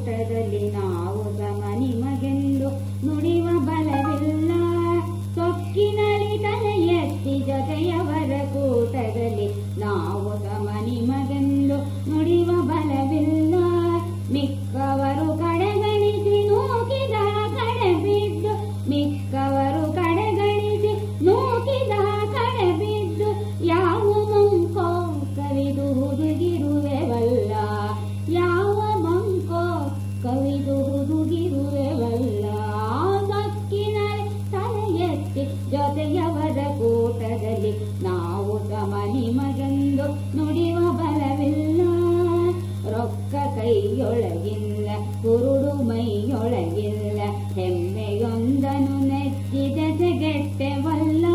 ಕೂಟದಲ್ಲಿ ನಾವು ತಮ ನಿಮಗೆಂದು ನುಡಿವ ಬಲವಿಲ್ಲ. ರೊಕ್ಕ ಕೈಯೊಳಗಿಲ್ಲ, ಕುರುಡು ಮೈಯೊಳಗಿಲ್ಲ. ಹೆಮ್ಮೆಯೊಂದನು ನೆಚ್ಚಿದ ಜಗಟ್ಟೆವಲ್ಲ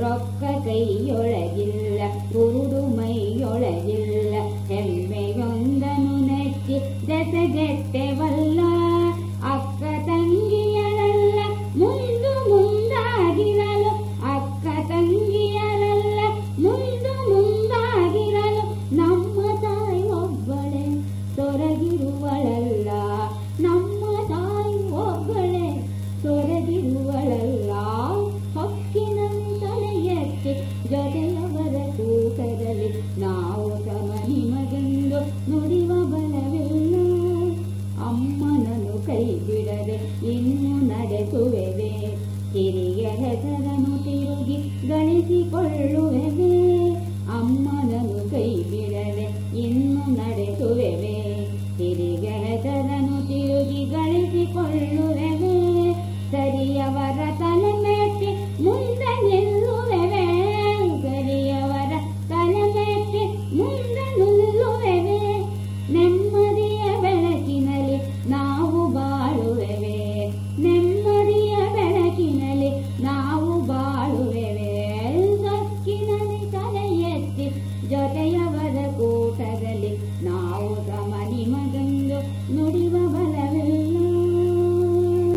ರೊಕ್ಕ ಕೈಯೊಳಗಿಲ್ಲ, ಕುರುಡು ಮೈಯೊಳಗಿಲ್ಲ. ಹೆಮ್ಮೆಯೊಂದನು ನೆಚ್ಚಿದ ಜಗಟ್ಟೆವಲ್ಲ ಬಿಡದೆ ಇನ್ನು ನಡೆಸುವೆವೆ. ಹಿರಿಯ ಹೆಸರನ್ನು ತಿರುಗಿ ಗಳಿಸಿಕೊಳ್ಳುವೆವೆ ಜೊತೆಯವರ ಕೂಟದಲ್ಲಿ ನಾ